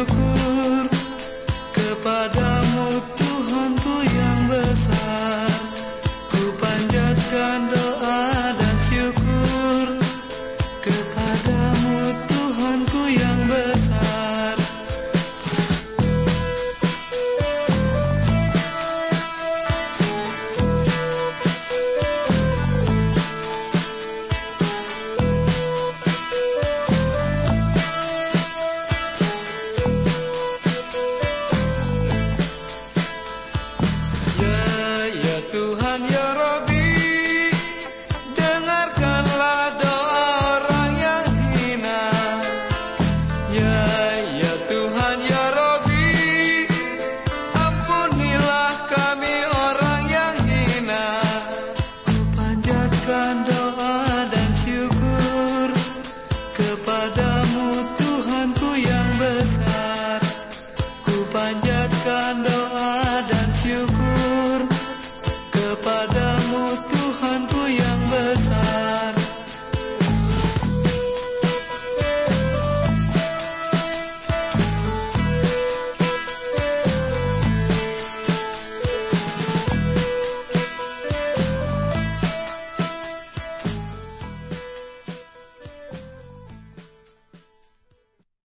you could you.